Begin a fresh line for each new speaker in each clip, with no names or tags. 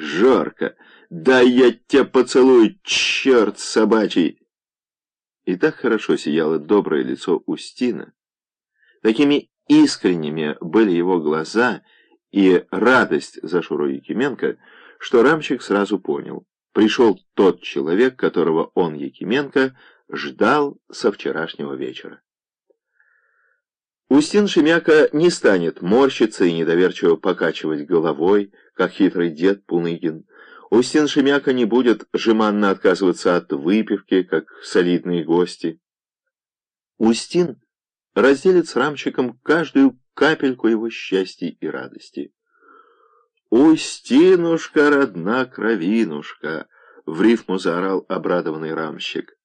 Жорка, дай я тебя поцелую, черт собачий!» И так хорошо сияло доброе лицо Устина. Такими искренними были его глаза и радость за Шуру Якименко, что Рамчик сразу понял. Пришел тот человек, которого он, Якименко, ждал со вчерашнего вечера. Устин Шемяка не станет морщиться и недоверчиво покачивать головой, как хитрый дед Пуныгин. Устин Шемяка не будет жеманно отказываться от выпивки, как солидные гости. Устин разделит с рамчиком каждую капельку его счастья и радости. «Устинушка, родна кровинушка!» — в рифму заорал обрадованный рамщик.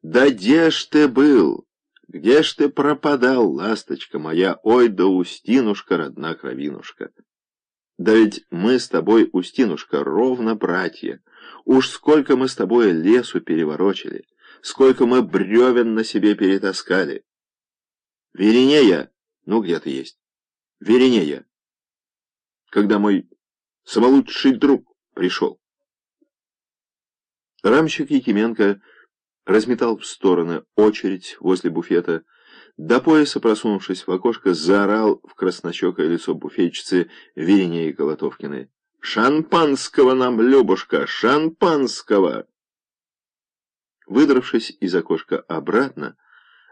«Да где ж ты был? Где ж ты пропадал, ласточка моя? Ой, да Устинушка, родна кровинушка!» «Да ведь мы с тобой, Устинушка, ровно братья. Уж сколько мы с тобой лесу переворочили, сколько мы бревен на себе перетаскали!» «Веринея! Ну, где ты есть?» «Веринея!» Когда мой самолучший друг пришел. Рамщик Якименко разметал в стороны очередь возле буфета, до пояса просунувшись в окошко, заорал в краснощекое лицо буфетчицы Веренеи Колотовкиной. «Шампанского нам, Любушка, шампанского!» Выдравшись из окошка обратно,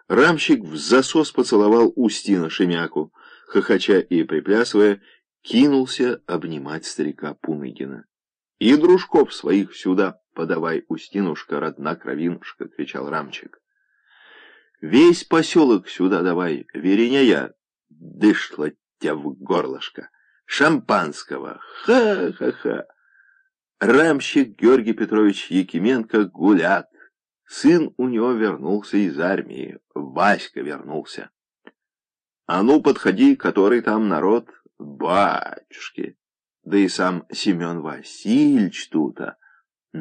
рамщик в засос поцеловал Устина Шемяку, хохоча и приплясывая, кинулся обнимать старика Пуныгина. «И дружков своих сюда подавай, Устинушка, родна кровинушка!» — кричал Рамчик. «Весь поселок сюда давай, вереняя, дышла тебя в горлышко! Шампанского! Ха-ха-ха!» Рамщик Георгий Петрович Якименко гулят. Сын у него вернулся из армии, Васька вернулся. «А ну, подходи, который там народ!» батюшки, да и сам Семен Васильевич тут-то,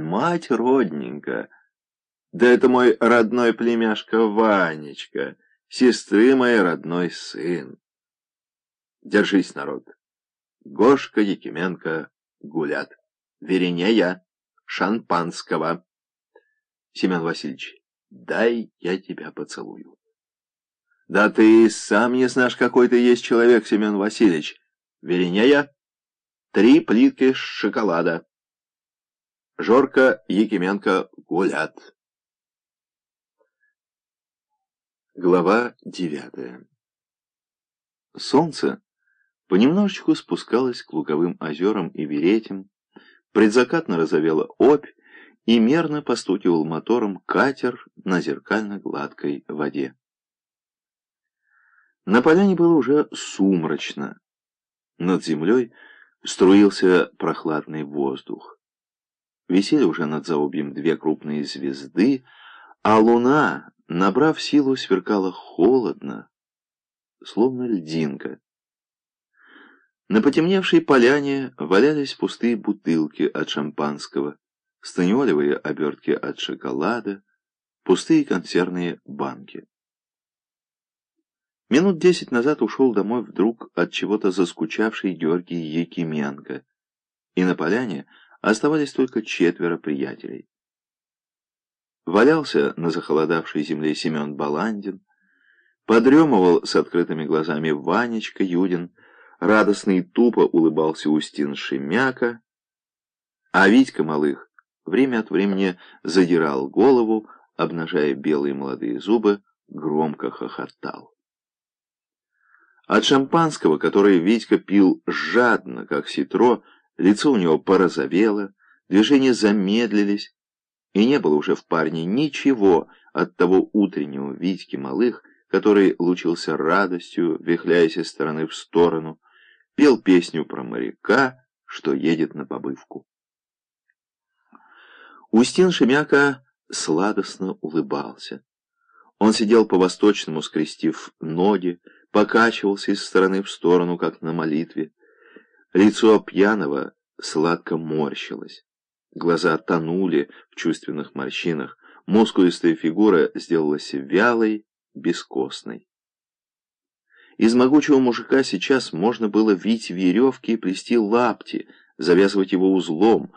мать родненькая, да это мой родной племяшка Ванечка, сестры моей родной сын. Держись, народ. Гошка Якименко гулят. Веренея шампанского. Семен Васильевич, дай я тебя поцелую. Да ты сам не знаешь, какой ты есть человек, Семен Васильевич. Веринея, три плитки шоколада. Жорка Якименко гулят. Глава девятая Солнце понемножечку спускалось к луговым озерам и веретям, предзакатно разовела опь и мерно постукивал мотором катер на зеркально-гладкой воде. На поляне было уже сумрачно. Над землей струился прохладный воздух. Висели уже над заобьем две крупные звезды, а луна, набрав силу, сверкала холодно, словно льдинка. На потемневшей поляне валялись пустые бутылки от шампанского, станиолевые обертки от шоколада, пустые консервные банки. Минут десять назад ушел домой вдруг от чего-то заскучавший Георгий Якименко, и на поляне оставались только четверо приятелей. Валялся на захолодавшей земле Семен Баландин, подремывал с открытыми глазами Ванечка Юдин, радостно и тупо улыбался Устин Шемяка, а Витька Малых время от времени задирал голову, обнажая белые молодые зубы, громко хохотал. От шампанского, которое Витька пил жадно, как ситро, лицо у него порозовело, движения замедлились, и не было уже в парне ничего от того утреннего Витьки Малых, который лучился радостью, вихляясь из стороны в сторону, пел песню про моряка, что едет на побывку. Устин Шемяка сладостно улыбался. Он сидел по-восточному, скрестив ноги, покачивался из стороны в сторону, как на молитве. Лицо пьяного сладко морщилось. Глаза тонули в чувственных морщинах, мускулистая фигура сделалась вялой, бескостной. Из могучего мужика сейчас можно было вить веревки и плести лапти, завязывать его узлом,